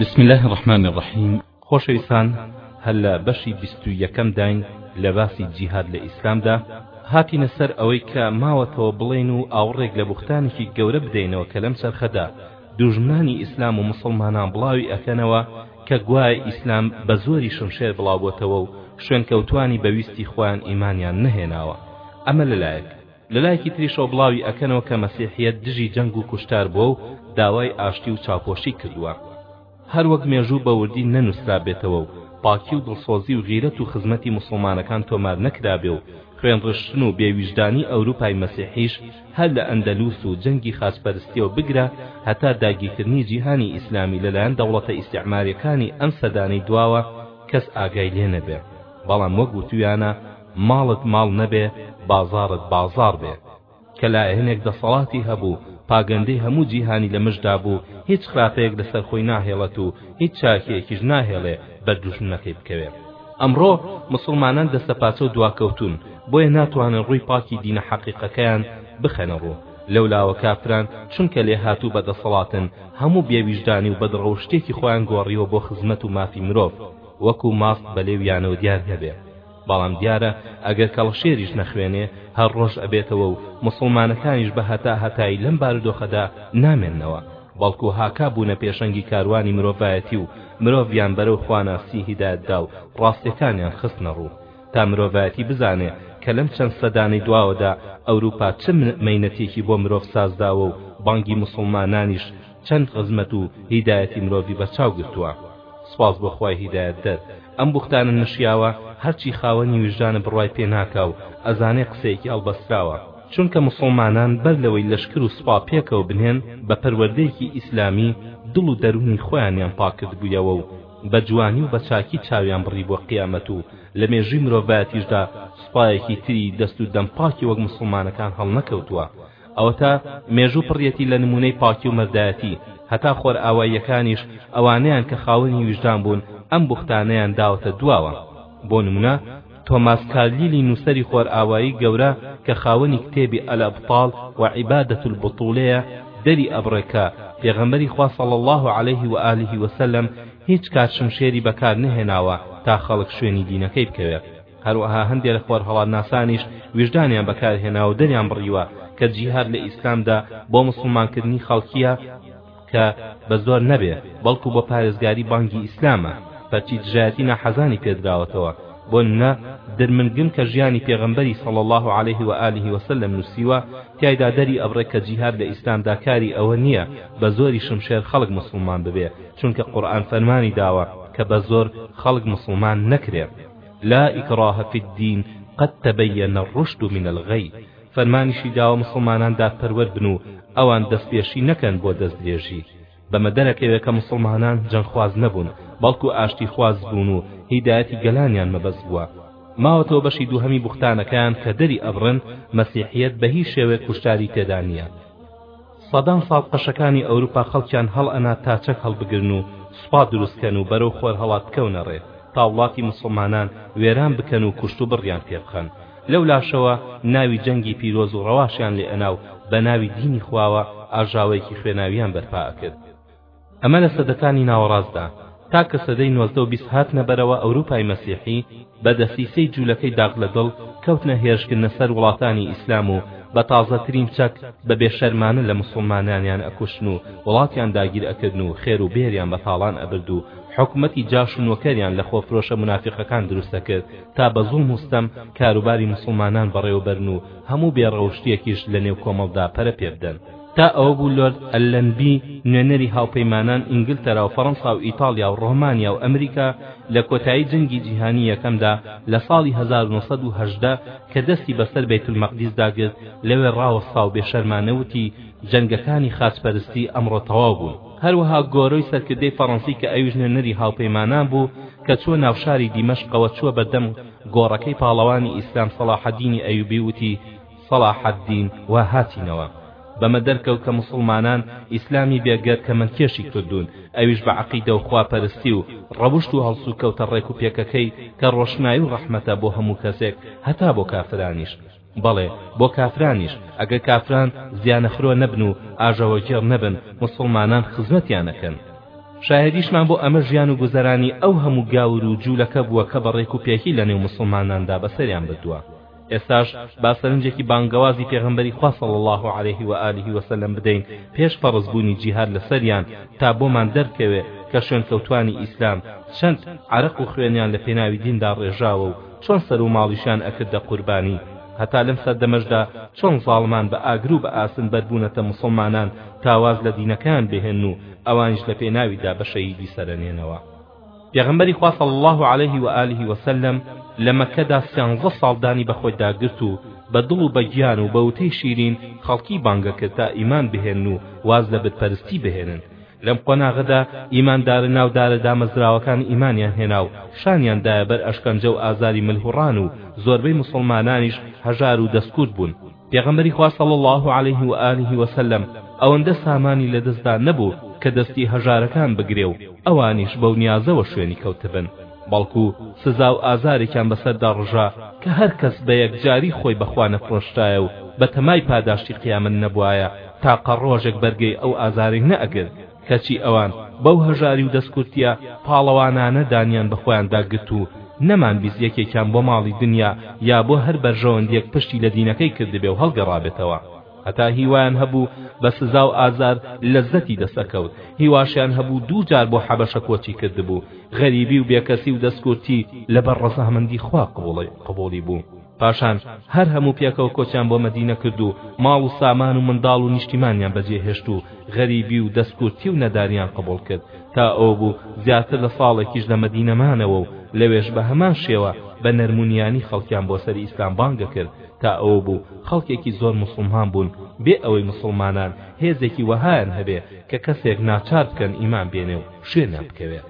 بسم الله الرحمن الرحیم خۆشەویستان هەر لە بەشی بیست و یەکەم داین لە باسی جیهاد لە ئیسلامدا هاتینە سەر ئەوەی کە ماوەتەوە بڵێن و ئاوڕێک لە بوختانێکی گەورە بدەینەوە کە لەم چەرخەدا دوژمنانی ئیسلام و مسلمانان بڵاوی ئەکەنەوە کە گوایە ئیسلام بە زۆری شمشێر بڵاوبۆتەوە و شوێنکەوتوانی بە ویستی خۆیان ئیمانیان نەهێناوە ئەمە لەلایەک لەلایەکی تریشەوە بڵاوی ئەکەنەوە کە مەسیحیەت دژی جەنگ و کوشتار بووە و داوای ئاشتی و چاوپۆشی کردووە هەروەک مێژوو بە وردی نەنوسرابێتەوە و پاکی و دڵسۆزی و غیرەت و خزمەتی موسڵمانەکان تۆمار نەکرابێ و خوێن ڕشتن و بێ ویژدانی ئەوروپای مەسیحیش هەر لە ئەندەلوس و جەنگی خاچپەرستیەوە بگرە هەتا داگیرکردنی جیهانی ئیسلامی لەلایەن دەوڵەتە ئیستیعماریەکانی ئەم سەدانەی دواوە کەس ئاگای لێ نەبێ بەڵام وەک وتویانە ماڵت ماڵ نەبێ بازاڕت بازاڕ بێ کە لایهنێک دەسەڵاتی هەبوو پاگەندەی هەموو جیهانی لە مژ دابوو هیچ خراپەیەک لە سەر خۆی ناهێڵێت و هیچ چاکەیەکیش ناهێڵێ بەر دوژمنەکەی بکەوێ. ئەمڕۆ مسوڵمانان دەستەپاچەو دواکەوتوون بۆیە ناتوانن ڕووی پاکی دینە حەقیقەکەیان بخەنە ڕوو لەولاوە کافران چونکە لێهاتوو بە دەسەڵاتن هەموو بێ ویژدانی و بەد ڕەوشتێکی خۆیان گۆڕیوە بۆ خزمەت و مافی مرۆڤ وەکو ماست بەلێویانەوە دیار نەبێ بەڵام دیارە ئەگەر کەڵەشێریش نەخوێنێ هەر ڕۆژ ئەبێتەوە و موسڵمانەکانیش بە هەتا هەتایی لەم بارودۆخەدا نامێننەوە بەڵکو هاکا بوونە پێشەنگی کاروانی مرۆڤایەتی و مرۆڤیان بەرەو خواناسی هیدایەتدا و ڕاستیەکانیان خستنە ڕوو تا مرۆڤایەتی بزانێ کە لەم چەند سەدانەی دواوەدا ئەوروپا چ مەینەتێکی بۆ مرۆڤ سازداوە و بانگی موسڵمانانیش چەند خزمەت و هیدایەتی مرۆڤی بەچاو گرتووە. سوپاس بۆ خوای هیدایەت دەر ئەم بوختانە نەشیاوە هەرچی خاوەنی ویژدانە بڕوای پێ ناکا و ئەزانێ قسەیەکی هەڵبەستراوە چونکە موسڵمانان بەر لەوەی لەشکر و سوپا پێکەوە بنێن بە پەروەردەیەکی ئیسلامی دڵ و دەروونی خۆیانیان پاک کردبوویەوە و بە جوانی و بە چاکی چاویان بڕیبووە قیامەت و لە مێژووی مرۆڤایەتیشدا سوپایەکی تری دەست و دەم پاکی وەک موسڵمانەکان هەڵنەکەوتووە ئەوەتا مێژوو پڕیەتی لە نموونەی پاکی و مەردایەتی، هەتا خۆرئاواییەکانیش ئەوانەیان کە خاوەنی ویژدان بوون ئەم بوختانەیان داوەتە دواوە، بۆ نموونە تۆماس کارلیلی نووسەری خۆرئاوایی گەورە کە خاوەنی کتێبی الابطال و عبادە البطولەیە دەری ئەبڕێ کە پێغەمبەری خوا صلی اللە علیه و آله و سلم هیچ کات شمشێری بەکار نەهێناوە تا خەڵک شوێنی دینەکەی بکەوێ. هەروەها هەندێ لە خۆرهەڵاتناسانیش ویژدانیان بەکارهێناوە و دەریانبڕیوە کە جیهاد لە ئیسلامدا بۆ موسڵمانکردنی خەڵکییە کە بە زۆر نەبێ، بەڵکو بۆ پارێزگاری بانگی ئیسلامە، پەرچی دژایەتی ناحەزانی پێ دراوەتەوە، بۆ نمونە درمنگن کە ژیانی پێغەمبەری صلی اللە علیه و آله و سلم نووسیوە تیایدا دەری ئەبڕێ کە جیهاد لە ئیسلامدا کاری ئەوە نییە بە زۆری شمشێر خەڵک موسڵمان ببێ چونکە قورئان فەرمانی داوە کە بە زۆر خەڵک موسڵمان نەکرێ. لا اکراه فی الدین قد تبین الرشد من الغی فەرمانیشی داوە موسڵمانان دادپەروەر بن و ئەوان دەستپێشی نەکەن بۆ دەستدرێژی بەمە دەرەکەوێت کە موسڵمانان جەنگخواز نەبوون بەڵکو ئاشتیخواز بوون و هیدایەتی گەلانیان مەبەست بووە ماوەتەوە بەشی دووهەمی بوختانەکەیان کە دەری ئەبڕن مەسیحیەت بە هیچ شێوەیەک کوشتاری تێدا نییە سەدان ساڵ قەشەکانی ئەوروپا خەڵکیان هەڵئەنا تا چەک هەڵبگرن و سوپا دروست کەن و بەرەو خۆرهەڵات بکەونە ڕێ تا وڵاتی موسڵمانان وێران بکەن و کوشت و بڕیان پێ بخەن لەو لاشەوە ناوی جەنگی پیرۆز و ڕەواشیان لێ ئەنا و بە ناوی دینی خواوە ئاژاوەیەکی خوێناویان بەرپا ئەکرد ئەمە لە سەدەکانی ناوەڕاستدا تا کە سەدەی نۆزدە و بیست هاتنە بەرەوە ئەوروپای مەسیحی بە دەسیسەی جولەکەی داخ لە دڵ کەوتنە هێرشکردنە سەر وڵاتانی ئیسلام و بە تازەترین چەک بە بێ شەرمانە لە موسڵمانانیان ئەکوشتن و وڵاتیان داگیر ئەکردن و خێر و بێریان بە تاڵان ئەبرد و حکومەتی جاش و نۆکەریان لە خۆفرۆشە منافیقەکان دروست ئەکرد تا بە زوڵم و ستەم کاروباری موسڵمانان بەڕێوەبەرن و هەموو بێ ڕەوشتیەکیش لە نێو کۆمەڵدا پەرە پێبدەن تا ئەوە بوو لۆرد ئەللەنبی نوێنەری هاوپەیمانان ئینگلتەرا و فەرەنسا و ئیتاڵیا و ڕۆمانیا و ئەمریکا لە کۆتایی جەنگی جیهانی یەکەمدا لە ساڵی هەزار و نۆ سەد و هەژدە کە دەستی بەسەر بەیتولمەقدیسدا گرت لەوێ ڕاوەستا و بێشەرمانە وتی جەنگەکانی خاچپەرستی ئەمڕۆ تەواو بوون. هەروەها گۆرۆی سەرکردەی فەرەنسی کە ئەویش نوێنەری هاوپەیمانان بوو کە چووە ناو شاری دیمەشقەوە چووە بەردەم گۆڕەکەی پاڵەوانی ئیسلام سەڵاحەدینی ئەیوبی وتی سەڵاحەدین وا هاتینەوە. بەمە دەرکەوت کە موسڵمانان ئیسلامی بێگەرد تەمەنکێشی کردوون، ئەویش بە عەقیدە و خواپەرستی و ڕەوشت و هەڵسوکەوتە ڕێکوپێکەکەی کە ڕۆشنایی و ڕەحمەتە بۆ هەموو کەسێک هەتا بۆ کافرانیش. بەڵێ بۆ کافرانیش، ئەگەر کافران زیانەخرۆ نەبن و ئاژەوەگێڕ نەبن، موسڵمانان خزمەتیان ئەکەن. شاهێدیشمان بۆ ئەمە ژیان و گوزەرانی ئەو هەموو گاور و جوولەکە بووە کە بە ڕێکوپێکی لەنێو موسڵماناندا بەسەریان بردووە. ئێستاش با سەرنجێکی بانگەوازی پێغەمبەری خوا صلی اللە علیه و آله و سلم بدەین پێش فەڕز بوونی جیهاد لەسەریان تا بۆمان دەرکەوێ کە شوێنکەوتوانی ئیسلام چەند عەرەق و خوێنیان لە پێناوی دیندا ڕێژاوە و چۆن سەر و ماڵیشیان ئەکردە قوربانی هەتا لەم سەردەمەشدا چۆن زاڵمان بە ئاگر و بە ئاسن بەربوونەتە موسڵمانان تا واز لە دینەکەیان بهێن و ئەوانیش لە پێناویدا بە شەهیدی سەرەنێنەوە پێغەمبەری خوا صلی الله علیه و آله و سلم لە مەککەدا سیانزە ساڵ دانی بە خۆیدا گرت و بە دڵ و بە گیان و بە وتەی شیرین خەڵکی بانگە کرد تا ئیمان بهێنن و واز لە بت پەرستی بهێنن لەم قۆناغەدا ئیماندارە ناودارە دامەزراوەکان ئیمانیان هێنا و شانیان دایە بەر ئەشکەنجە و ئازاری ملهوڕان و زۆربەی موسڵمانانیش هەژار و دەستکوت بوون پێغەمبەری خوا صلی اللە علیه و آله و سلم ئەوەندە سامانی لەدەستدا نەبوو کە دەستی هەژارەکان بگرێ و ئەوانیش بەو نیازەوە شوێنی کەوتبن بەڵکو سزا و ئازارێکیان بەسەردا ڕژا کە هەر کەس بە یەکجاری خۆی بەخوا نەفرۆشتایە و بەتەمای پاداشتی قیامەت نەبوایە تاقە ڕۆژێک بەرگەی ئەو ئازارەی نەئەگرت کەچی ئەوان بەو هەژاری و دەستکورتییە پاڵەوانانە دانیان بە خۆیاندا گرت و نەمانبیست یەکێکیان بۆ ماڵی دنیا یا بۆ هەر بەرژەوەندییەک پشتی لە دینەکەی کردبێ و هەڵگەڕابێتەوە هەتا هیوایان هەبوو بە سزا و ئازار لەززەتی دەست ئەکەوت هیواشیان هەبوو دوو جار بۆ حەبەشە کۆچی کردبوو غەریبی و بێکەسی و دەستکورتی لەبەر ڕەزامەندی خوا قبوڵی بوو پاشان هەر هەموو پێکەوە کۆچیان بۆ مەدینە کرد و ماڵ و سامان و منداڵ و نیشتیمانیان بەجێ هێشت و غەریبی و دەستکورتی و نەداریان قبوڵ کرد تا ئەوە بوو زیاتر لە ساڵێکیش لە مەدینە مانەوە و لەوێش بە هەمان شێوە بە نەرمونیانی خەڵکیان بۆ سەری ئیسلام بانگە کرد تا ئەوە بوو خەڵکێکی زۆر مسڵمان بوون بێ ئەوەی مسڵمانان هێزێکی وەهایان هەبێ کە کەسێک ناچار بکەن ئیمان بێنێ و شوێنیان بکەوێ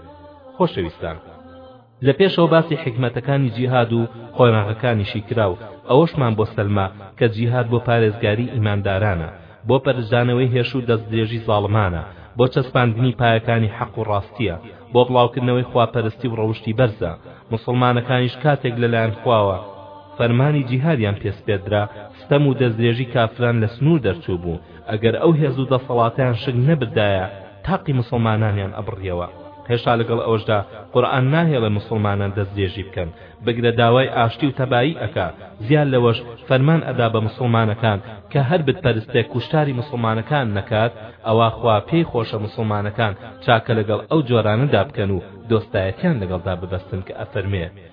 خۆشەویستان لە پێشەوە باسی حیکمەتەکانی جیهاد و قۆناغەکانیشی کرا و ئەوەشمان بۆ سەلما کە جیهاد بۆ پارێزگاری ئیماندارانە، بۆ پەرژدانەوەی هێش و دەستدرێژی زاڵمانە، بۆ چەسپاندنی پایەکانی حەق و ڕاستییە، بۆ بڵاوکردنەوەی خواپەرستی و ڕەوشتی بەرزە، موسڵمانەکانیش کاتێک لەلایەن خواوە، فەرمانی جیهادیان پێ سپێردرا، ستەم و دەستدرێژی کافران لە سنوور دەرچووبوو، ئەگەر ئەو هێز و دەسەڵاتەیان شک نەبردایە تاقی موسڵمانانیان ئەبڕیەوە هێشتا لەگەڵ ئەوەشدا قورئان ناهێڵێ موسڵمانان دەستدرێژی بکەن بگرە داوای ئاشتی و تەبایی ئەکا زیاد لەوەش فەرمان ئەدا بە موسڵمانەکان کە هەر بتپەرستێک کوشتاری موسڵمانەکان نەکات ئەوا خوا پێی خۆشە موسڵمانەکان چاکە لەگەڵ ئەو جۆرانەدا بکەن و دۆستایەتیان لەگەڵدا ببەستن کە ئەفەرمێ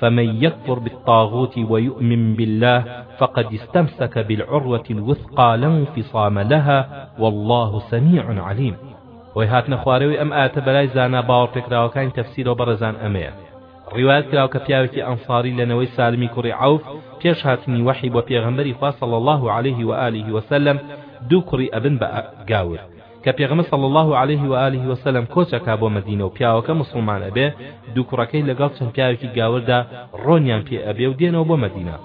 فمن یکفر بالطاغوت ویومن باللە فقد استمسک بالعروة الوثقی لا انفصام لها واللە سمیع علیم هۆی هاتنە خوارەوەی ئەم ئایەتە بەلای زانا باوەڕپێکراوەکانی تەفسیرەوە بەڕێزان ئەمەیە ڕیوایەت کراوە کە پیاوێکی ئەنصاری لە نەوەی سالمی کوڕی عەوف پێش هاتنی وەحی بۆ پێغەمبەری خوا صلی الله علیه و آله وسلم دوو کوڕی ئەبن بە گاور کە پێغەمبەر صلی اللە علیه و آله و سلم کۆچ ئەکا بۆ مەدینە و پیاوەکە موسڵمان ئەبێ دوو کوڕەکەی لەگەڵ چەند پیاوێکی گاوردا ڕۆنیان پێ ئەبێ و دێنەوە بۆ مەدینە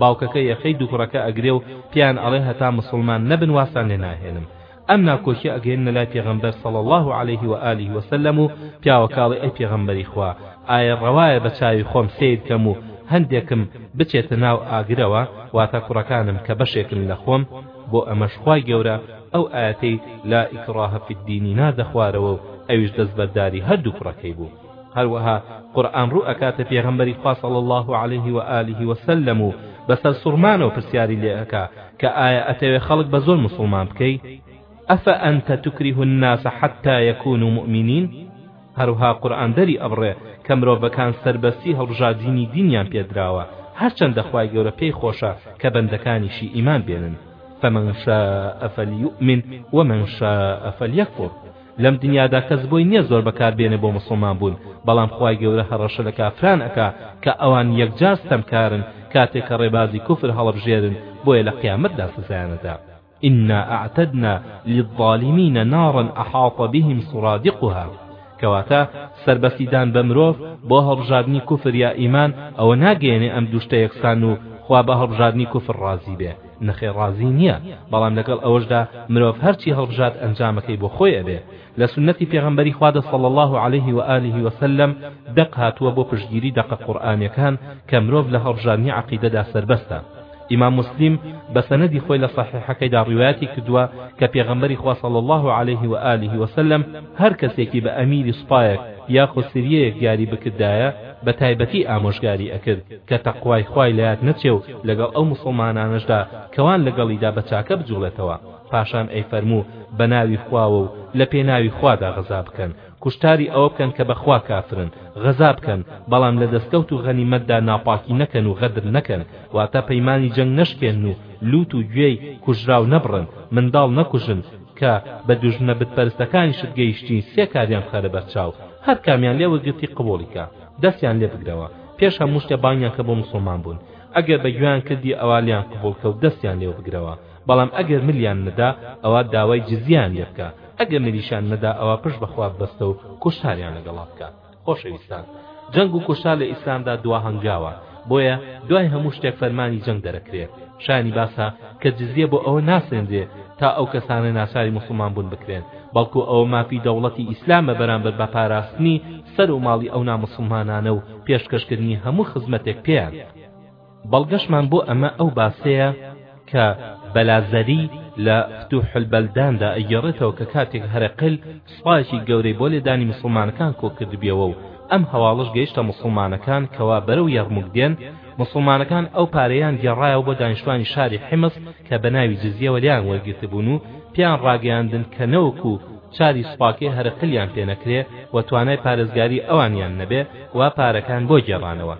باوکەکە یەخەی دوو کوڕەکە ئەگرێ و پێیان ئەڵێ هەتا موسڵمان نەبن وازتان لێ ناهێنم ئەم ناکۆکیە ئەگەینە لای پێغەمبەر صلی الله عليه و آله و سلم و پیاوەکاڵی ئەی پێغەمبەری خوا ئایا ڕەوایە بە چاوی خۆم سیر کەم و هەندێکم بچێتە ناو ئاگرەوە واتە کوڕەکانم کە بەشێکن لە خۆم بۆ ئەمەش خوای گەورە ئەو ئایەتەی لا اکراه فی الدین ناردە خوارەوە و ئەویش دەستبەرداری هەردوو کوڕەکەی بوو هەروەها قورئان ڕوو ئەکاتە پێغەمبەری خوا صلی اللە علیه و آله و سلم و بە سەرسوڕمانەوە پرسیاری لێ ئەکا کە ئایا ئەتەوێ خەڵک بە زۆر موسڵمان بکەی ئەفە ئەنتە تکره الناس حتی یکونوا مؤمنین هەروها قورئان دەری ئەبڕێ کە مرۆڤەکان سەربەستی هەڵبژاردینی دینیان پێ دراوە هەرچەندە خوای گەورە پێی خۆشە کە بەندەکانیشی ئیمان بێنن فمن شاء فلیؤمن ومن شاء فلیکفر لەم دنیادا کەس بۆی نییە زۆر بەکار بێنێ بۆ مسلمان بوون بەڵام خوای گەورە هەڕەشە لە کافران ئەکا کە ئەوان یەکجار ستەمکارن کاتێک کە ڕێبازی کوفر هەڵەبژێرن بۆیە لە قیامەتدا سزایانەدا انا اعتدنا للظالمین نارا احاط بهم سرادقها کەواتە سەربەستیدان بە مرۆڤ بۆ هەڵبژاردنی کوفر یا ئیمان ئەوە ناگەیەنێ ئەم دوو شتە یەکسان و خوا بە هەڵبژاردنی کوفر ڕازی بێ نەخێر ڕازی نییە بەڵام لەگەڵ ئەوەشدا مرۆڤ هەرچی هەڵبژارد ئەنجامەکەی بۆ خۆی ئەبێ لە سوننەتی پێغەمبەری خوادە صلی اللە علیه و آله و سلم دەق هاتووە بۆ پشتگیری دەقە قورئانیەکان کە مرۆڤ لە هەڵبژاردنی عەقیدەدا سەربەستە ئیمام موسلیم بە سەنەدی خۆی لە صحیحەکەیدا ڕیوایەتی کردووە کە پێغەمبەری خوا صلی اللە علیه و آله و سلم هەر کەسێکی بە ئەمیری سوپایەک یاخود سریەیەک دیاری بکردایە بە تایبەتی ئامۆژگاری ئەکرد کە تەقوای خوای لەیاد نەچێ و لەگەڵ ئەو موسڵمانانەشدا کەوان لەگەڵیدا بە چاکە بجوڵێتەوە پاشان ئەیفەرموو بە ناوی خواوە و لە پێناوی خوادا غەزا بکەن، کوشتاری ئەوە بکەن کە بە خوا کافرن، غەزا بکەن، بەڵام لە دەسکەوت و غەنیمەتدا ناپاکی نەکەن و غەدر نەکەن، واتە پەیمانی جەنگ نەشکێنن و لووت و گوێی کوژراو نەبڕن، منداڵ نەکوژن، کە بە دوژمنە بتپەرستەکانیشت گەیشتی سێ کاریان بخەرە بەرچاو، هەر کامیان لێ وەرگرتی قبوڵی کە، دەستیان لێ بگرەوە، پێش هەموو شتێ بانگیان کە بۆ موسڵمان بوون، ئەگەر بە گوێیان کردی ئەوا لێیان قبوڵ کە و دەستیان لێ وبگرەوە، بەڵام ئەگەر ملیان نەدا ئەوا داوای جزیەیان لێ بکە ئەگەر ملیشیان نەدا ئەوا پشت بە خوا ببەستە و کوشتاریان لەگەڵا بکە خۆشەویستان جەنگ و کوشتار لە ئیسلامدا دوا هەنگاوە بۆیە دوای هەموو شتێک فەرمانی جەنگ دەرەکرێ شانی باسە کە جزیە بۆ ئەوە ناسێنرێ تا ئەو کەسانە ناچاری موسڵمان بوون بکرێن بەڵکو ئەوە مافی دەوڵەتی ئیسلامە بەرامبەر بە پاراستنی سەر و ماڵی ئەو ناموسڵمانانە و پێشکەشکردنی هەموو خزمەتێک پێیان بەڵگەشمان بۆ ئەمە ئەو باسەیە کە بەلازەری لە فتوح البلداندا ئەگێڕێتەوە کە کاتێک هەرەقل سوپایەکی گەورەی بۆ لێدانی موسڵمانەکان کۆکردبیەوە و ئەم هەواڵەش گەیشتە موسڵمانەکان کەوا بەرەو یەڕموک دێن موسڵمانەکان ئەو پارەیەیان گێڕایەوە بۆ دانیشتوانی شاری حمص کە بەناوی جزیەوە لێیان وەرگرتبوون و پێیان ڕاگەیاندن کە نەوەکو چاری سوپاکەی هەرەقلیان پێنەکرێ و توانای پارێزگاری ئەوانیان نەبێ وا پارەکان بۆ گێڕانەوە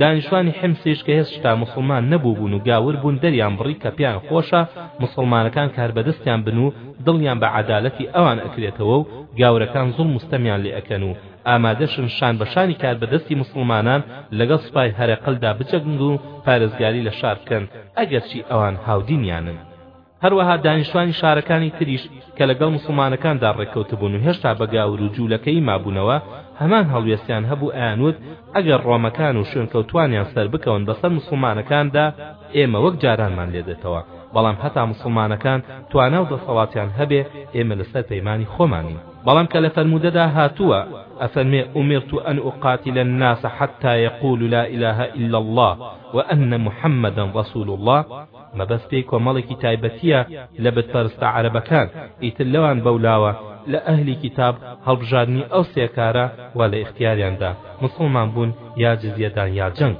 دانیشتوانی حمسیش کە هێسشتا موسڵمان نەبووبوون و گاور بوون دەریان بڕی کە پێیان خۆشە موسڵمانەکان کاربەدەستیان بن و دڵیان بە عەدالەتی ئەوان ئەکرێتەوە و گاورەکان زوڵم و ستەمیان لێ ئەکەن و ئامادەشن شان بە شانی کاربەدەستی موسڵمانان لەگەڵ سوپای هەرەقلدا بجەنگن و پارێزگاری لە شار بکەن ئەگەرچی ئەوان هاودینیانن. هەروەها دانیشتوانی شارەکانی تریش کە لەگەڵ موسڵمانەکاندا ڕێککەوتبوون و هێشتا بە گاور و جوولەکەیی مابوونەوە هەمان هەڵوێستیان هەبوو ئەیانوت ئەگەر ڕۆمەکان و شوێنکەوتووانیان سەربکەون بەسەر موسڵمانەکاندا ئێمە وەک جارانمان لێدێتەوە بەڵام هەتا موسڵمانەکان توانا و دەسەڵاتیان هەبێ ئێمە لەسەر پەیمانی خۆمانین بەڵام کە لە فەرموودەدا هاتووە ئەفەرمێ ئومرت ان اقاتل الناس حتی یقولوا لا اله الا الله وان محمدا رسول الله مەبەستی کۆمەڵێکی تایبەتیە لە بت پەرستە عەرەبەکان، ئیتر لەوان بەولاوە لە ئەهلی کیتاب هەڵبژاردنی ئەو سێ کارە وا لە ئیختیاریان دا، موسڵمان بوون یا جزیە دان یا جەنگ.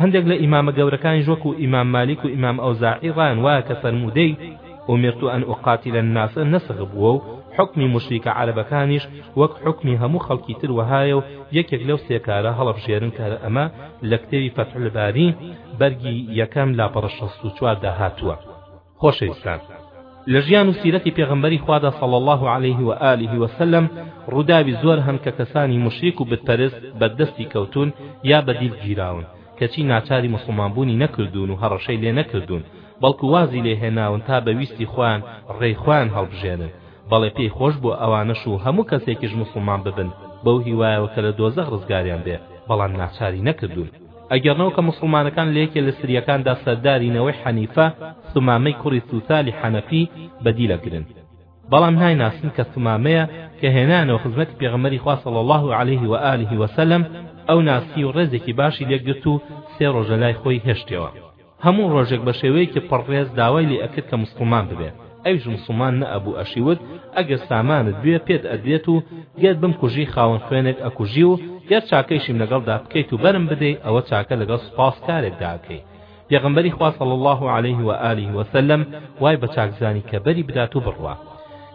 هەندێک لە ئیمامە گەورەکانیش وەکو ئیمام مالیک و ئیمام ئەوزاعی ڕایان وایە کە فەرموودەی، ئومرت ان اقاتل الناس، نەسخ بووە و حوکمی موشریکە عەرەبەکانیش وەک حوکمی هەموو خەڵکی تر وەهایە و یەکێک لەو سێ کارە هەڵەبژێرن کە ئەمە لە کتێبی فتح الباری بەرگی یەکەم لاپەڕە شەست و چوار دا هاتووە، خۆشەویستان، لە ژیان و سیرەتی پێغەمبەری خوادا صلی اللە علیه و آله و سلم ڕووداوی زۆر هەن کە کەسانی موشریک و بت پەرست بەردەستی کەوتوون یا بە دیل گیراون کەچی ناچاری موسڵمان بوونی نەکردوون و هەڕەشەی لێ نەکردوون بەڵکو وازی لێ هێناون تا بە ویستی خۆیان ڕێی خۆیان هەڵبژێرن بەڵێ پێی خۆش بوو ئەوانەش و هەموو کەسێکیش موسڵمان ببن بەو هیوایەوە کە لە دۆزەخ ڕزگاریان بێ بەڵام ناچاری نەکردوون ئەگێڕنەوە کە موسڵمانەکان لە یەکێ لە سریەکاندا سەرداری نەوەی حەنیفە، ثومامەی کوڕی ثوثالی حەنەفی، بەدیل ئەگرن. بەڵام نایناسن کە ثومامەیە کە هێنایانەوە خزمەتی پێغەمبەری خوا صلی اللە علیه و آله و سلم، ئەو ناسی و ڕێزێکی باشی لێ گرت و سێ ڕۆژە لای خۆی هێشتیەوە. هەموو ڕۆژێک بە شێوەیەکی پڕ ڕێز داوای لێ ئەکرد کە موسڵمان ببێ ئەویش موسڵمان نە ئەبوو ئەشیوت ئەگەر سامانت بوێ پێت ئەدرێت و گەر بمکوژی خاوەن خوێنێک ئەکوژی و گەر چاکەیشیم لەگەڵ دا بکەیت و بەرم بدەی ئەوە چاکە لەگەڵ سوپاس کارێک دا ئەکەی پێغەمبەری خوا صلی الله علیه و آله و سلم وای بە چاک زانی کە بەری بدات و بڕوا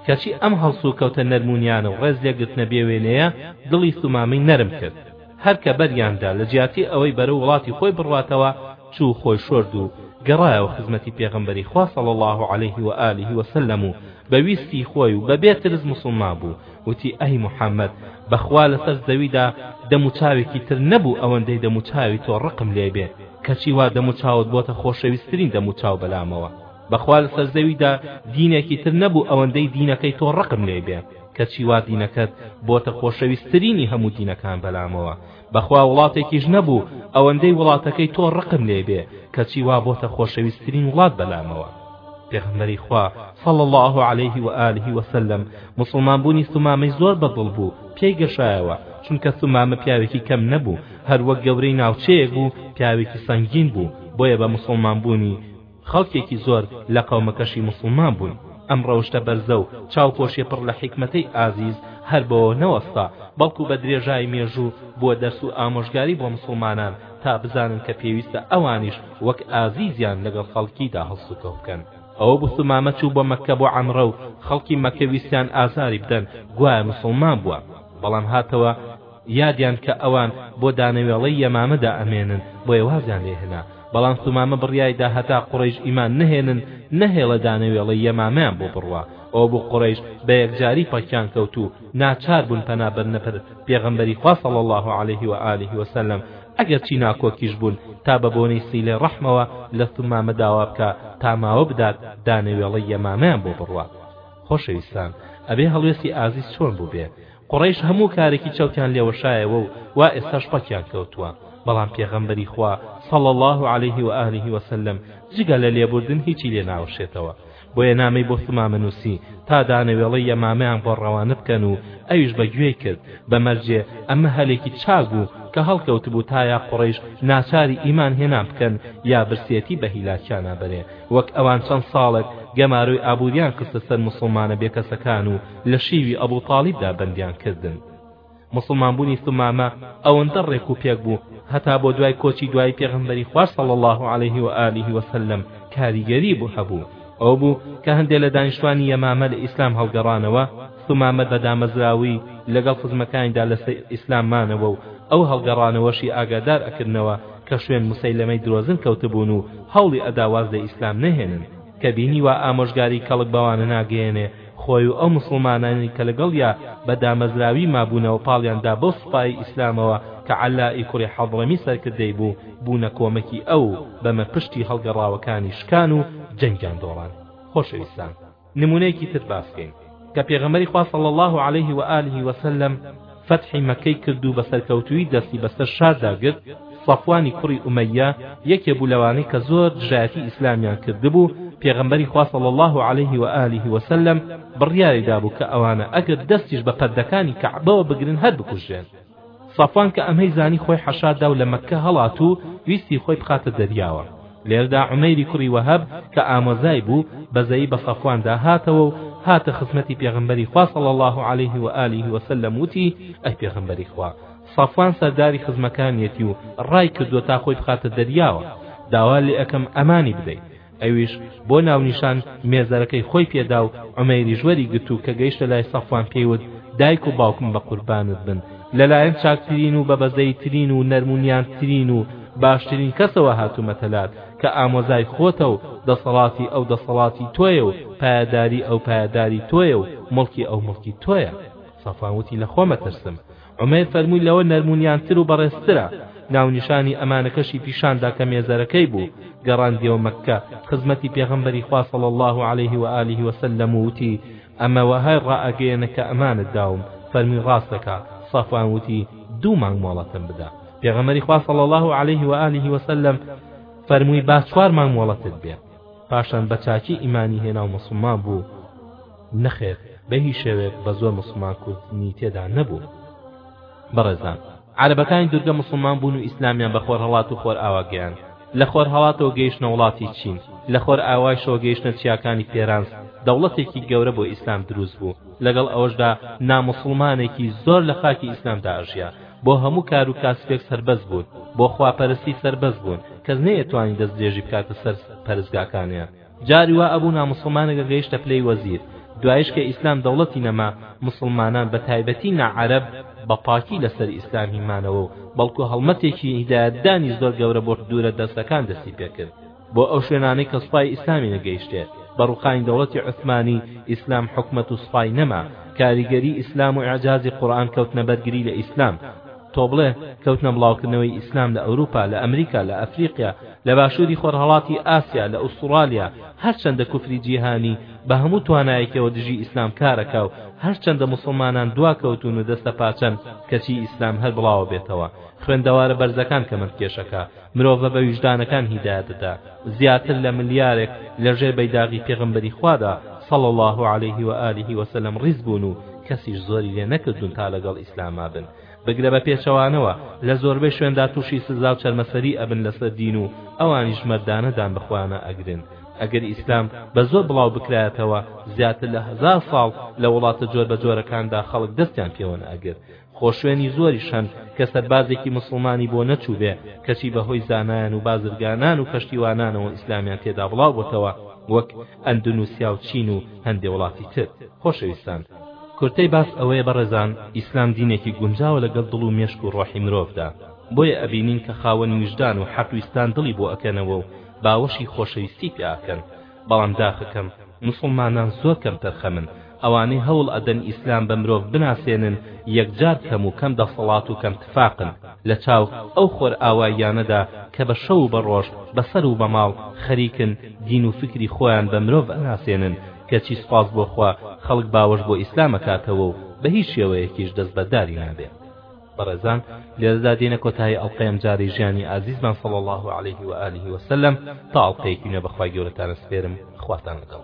کەچی ئەم هەڵسوکەوتە نەرمونیانە و ڕێز لێگرتنە بێوێنەیە دڵی سومامەی نەرم کرد هەر کە بەریان دا لە جیاتی ئەوەی بەرەو وڵاتی خۆی بڕواتەوە چوو خۆی شۆرد و گەڕایەوە خزمەتی پێغەمبەری خوا صلی اللە علیه و آله و سلم و بە ویستی خۆی و بەبێ ترس موسڵمان بوو وتی ئەی محمد بەخوا لەسەر زەویدا دەموچاوێکی تر نەبوو ئەوەندەی دەموچاوی تۆ ڕقم لێ بێ کەچی وا دەموچاوت بۆتە خۆشەویسترین دەموچاو بەلامەوە بەخوا لەسەر زەویدا دینێکی تر نەبوو ئەوەندەی دینەکەی تۆ ڕقم لێ بێ کەچی وا دینەکەت بۆتە خۆشەویسترینی هەموو دینەکان بەلامەوە بەخوا وڵاتێکیش نەبوو ئەوەندەی وڵاتەکەی تۆ ڕقم لێ بێ کەچی وا بۆتە خۆشەویسترین وڵات بەلامەوە پێغەمبەری خوا صلی اللە علیه و آله و سلم موسڵمان بوونی ثومامەی زۆر بەدڵ بوو پێی گەشایەوە چونکە ثومامە پیاوێکی کەم نەبوو هەروەک گەورەی ناوچەیەک بوو پیاوێکی سەنگین بوو بۆیە بە موسڵمان بوونی خەڵکێکی زۆر لە قەومەکەشی موسڵمان بوون. ئەم ڕەوشتە بەرزە و چاوپۆشیە پڕ لە حیکمەتەی ئازیز هەر بەوە نەوەستا، بەڵکو بە درێژایی مێژوو بووە دەرس و ئامۆژگاری بۆ موسڵمانان تا بزانن کە پێویستە ئەوانیش وەک ئازیزیان لەگەڵ خەڵکیدا هەڵسوکەوت بکەن. ئەوە بوو سومامە چوو بۆ مەککە بۆ عەمرە و خەڵکی مەککە ویستیان ئازاری بدەن گوایە موسڵمان بووە، بەڵام هاتەوە، یادیان کە ئەوان بۆ دانەوێڵەی یەمامە دائەمێنن بۆیە وازیان لێ هێنا بەڵام سومامە بڕیای دا هەتا قوڕەیش ئیمان نەهێنن نەهێڵێ دانەوێڵەی یەمامەیان بۆ بڕوا ئەوە بوو قوڕەیش بە یەکجاری پەکیان کەوت و ناچار بوون پەنا بەرنە بەر پێغەمبەری خوا صلی اللە علیه و آله و سلم ئەگەر چی ناکۆکیش بوون تا بە بۆنەی سیلەی ڕەحمەوە لە سومامە داوا بکا تا ماوە بدات دانەوێڵەی یەمامەیان بۆ بڕوا خۆشەویستان ئەبێ هەڵوێستی ئازیز چۆن بووبێ قوڕەیش هەموو کارێکی چەوتیان لێ وەشایەوە و وا ئێستاش پەکیان کەوتووە، بەڵام پێغەمبەری خوا صلی اللە علیه و آله و سلم جگە لە لێبوردن هیچی لێ ناوەشێتەوە، بۆیە نامەی بۆ ثومامە نووسی تا دانەوێڵەی یەمامەیان بۆ ڕەوانە بکەن و ئەویش بە گوێی کرد، بە مەرجێ ئەمە هەلێکی چاک بوو کە هەڵکەوتبوو تا یا قوڕەیش ناچاری ئیمان هێنان بکەن یا برسێتی بە هیلاکیانا بەرێ وەک ئەوان چەند ساڵێک گەمارۆی ئابووریان خستە سەر موسڵمانە بێکەسەکان و لە شیوی ابو طالیب دا بەندیان کردن موسڵمان بونی ثومامە ئەوەندە ڕێک و پێک بوو هەتا بۆ دوای کۆچی دوایی پێغەمبەری خوا صلی اللە علیه و آله و سلم کاریگەری بو هەبوو ئەوە بوو کە هەندێ لە دانیشتوانی یەمامە لە ئیسلام هەڵگەڕانەوە ثومامە بە دامەزراوەی لەگەڵ خزمەکانیدا لە سەر ئیسلام مانەوە و ئەو هەڵگەڕانەوەشی ئاگادار ئەکردنەوە کە شوێن مسەیلەمەی درۆزن کەوتبوون و هەوڵی ئەدا واز لە ئیسلام نەهێنن کە بینیوە ئامۆژگاری کەڵک بەوانە ناگەیەنێ خۆی و ئەو موسڵمانانەی کە لەگەڵیا بە دامەزراوی مابوونەوە پاڵیان دا بەو سوپایەی ئیسلامەوە کە عەلائ ی کوڕی حەضڕەمی سەرکردەی بوو بوونە کۆمەکی ئەو و بەمە پشتی هەڵگەڕاوەکانی شکان و جەنگیان دۆڕاند خۆشەویستان نموونەیەکی تر باس کەین کە پێغەمبەری خوا صلی اللە علیه و آله و سلم فەتحی مەککەی کرد و بە سەرکەوتوویی دەستی بەسەر شاردا گرت، صەفوانی کوڕی ئومەییە یەکێ بوو لەوانەی کە زۆر دژایەتی ئیسلامیان کردبوو، پێغەمبەری خوا صلی اللە علیه و آله و سلم بڕیاری دابوو کە ئەوانە ئەگەر دەستیش بە پردەکانی کەعبەوە بگرن هەر بکوژرێن. سەفوان کە ئەمەی زانی خۆی حەشار دا و لە مەککە هەڵات و ویستی خۆی بخاتە دەریاوە لێردا عومەیری کوڕی وەهەب کە ئامۆزای بوو بەزەیی بە سەفواندا هاتەوە و هاتە خزمەتی پێغەمبەری خوا صلی الله علیه و آله و سلم وتی ئەی پێغەمبەری خوا سەفوان سەرداری خزمەکانیەتی و ڕای کردووە تا خۆی بخاتە دەریاوە داوا لێ ئەکەم ئەمانی بدەیت ئەویش بۆ ناونیشان مێزەرەکەی خۆی پێدا و عومەیریش وەریگرت و کە گەیشتە لای سەفوان پێی وت دایک و باوکم بە قوربانت بن لەلایەن چاکترین و بەبەزەییترین و نەرمونیانترین و باشترین کەسەوە هاتوومەتە لات کە ئامۆزای خۆتە و دەسەڵاتی ئەو دەسەڵاتی تۆیە و پایەداری ئەو پایەداری تۆیە و موڵکی ئەو موڵکی تۆیە سەفوان وتی لە خۆمە ترسم عومەیر فەرمووی لەوە نەرمونیانتر و بەڕێزترە، ناونیشانی ئەمانەکەشی پیشاندا کە مێزەرەکەی بوو، گەڕاندیەوە مەککە خزمەتی پێغەمبەری خوا صلی اللە علیه و آله و سلم و وتی، ئەمە وەهای ڕائەگەیەنە کە ئەمانت داوم، فەرمووی ڕاست دەکا، صەفوان وتی، دوو مانگ مۆڵەتم بدە، پێغەمبەری خوا صلی اللە علیه و آله و سلم فەرمووی با چوار مانگ مۆڵەتت بێ، پاشان بە چاکی ئیمانی هێنا و موسڵمان بوو، نەخێر بەهیچ شێوەیەک بە زۆر موسڵمان کوردنی تێدا نەبوو بەڕێزان. عەرەبەکانی دورگە موسڵمان بوون و ئیسلامیان بە خۆرهەڵات و خۆرئاوا گەیاند. لە خۆرهەڵاتەوە گەیشتنە وڵاتی چین. لە خۆرئاوایشەوە گەیشتنە چیاکانی پێرانس. دەوڵەتێکی گەورە بۆ ئیسلام دروست بوو. لەگەڵ ئەوەشدا ناموسڵمانێکی زۆر لە خاکی ئیسلامدا ئەژیا. بۆ هەموو کار و کاسپێک سەربەست بوون. بۆ خواپەرستی سەربەست بوون. کەس نەیەتوانی دەستدرێژی بکاتە سەر پەرستگاکانیان. جاری وا ئەبوو ناموسڵمانێک ئەگەیشتە پلەی وەزیر دوایش کە ئیسلام دەوڵەتی نەما موسڵمانان بە تایبەتی نا عەرەب بە پاکی لەسەر ئیسلام هی مانەوە و بەڵکو هەڵمەتێکی هیدایەتدانی زۆر گەورە بۆ دوورە دەستەکان دەستی پێکرد بۆ ئەو شوێنانەی کە سوپای ئیسلامی نەگەیشتێ بە ڕوخانی دەوڵەتی عوسمانی ئیسلام حکومەت و سوپای نەما کاریگەری ئیسلام و ئیعجازی قورئان کەوتنە بەرگری لە ئیسلام تۆبڵێ، کەوتنە بڵاوکردنەوەی ئیسلام لە ئەوروپا، لە ئەمریکا، لە ئەفریقیا، لە باشووری خۆرهەڵاتی ئاسیا، لە ئوستوڕالیا، هەرچەندە کوفری جیهانی بە هەموو توانایەکیەوە دژی ئیسلام کارەکا و هەرچەندە موسڵمانان دواکەوتوون و دەستەپاچەن کەچی ئیسلام هەر بڵاوەبێتەوە خوێندەوارە بەرزەکان کەمەندکێشەکە مرۆڤە بە ویژدانەکان هیدایەت دەدا زیاتر لە ملیارێک لە ژێر بەیداغی پێغەمبەری خوادا صلی اللە علیه و آله و سلم ڕیز بوون و کەسیش زۆری لێ نەکردوون تا لەگەڵ ئیسلاما بن بگرە بە پێچەوانەوە لە زۆربەی شوێندا تووشی سزا و چەرمەسەری ئەبن لەسەر دین و ئەوانیش مەردانە دان بە خۆیانە ئەگرن ئەگەر ئیسلام بە زۆر بڵاو بکرایەتەوە زیاتر لە هەزار ساڵ لە وڵاتە جۆر بە جۆرەکاندا خەڵک دەستیان پێوەن ئەگرت خۆ شوێنی زۆریش هەن کە سەربازێکی موسڵمانی بۆ نەچووبێ، کەچی بە هۆی زانایان و بازرگانان و کەشتیوانانەوە ئیسلامیان تێدا بڵاو بۆتەوە وەک ئەندونوسیا و چین و هەندێ وڵاتی تر. خۆشەویستان. کورتەی باس ئەوەیە بەڕێزان ئیسلام دینێکی گونجاوە لەگەڵ دڵ و مێشک و ڕۆحی مرۆڤدا، بۆیە ئەبینین کە خاوەن ویژدان و حەق ویستان دڵی بۆ ئەکەنەوە و باوەشی خۆشەویستی پێ ئەکەن، بەڵام داخەکەم موسڵمانان زۆر کەم تەرخەمن ئەوانەی هەوڵ ئەدەن ئیسلام بە مرۆڤ بناسێنن یەکجار کەم و کەم دەسەڵات و کەم تفاقن لە چاو ئەو خۆرئاواییانەدا کە بە شەو و بە ڕۆژ بە سەر و بە ماڵ خەریکن دین و فکری خۆیان بە مرۆڤ ئەناسێنن کەچی سوپاس بۆ خوا خەڵک باوەش بۆ ئیسلام ئەکاتەوە و بە هیچ شێوەیەکیش دەستبەرداری نابێ. بەڕێزان لێرەدا دێنە کۆتایی ئەڵقەی ئەمجارەی ژیانی ئازیزمان صلی اللە علیه و آله و سلم تا ئەڵقەیەکی نوێ بەخوای گەورەتانە سپێرم خواتان لەگەڵ.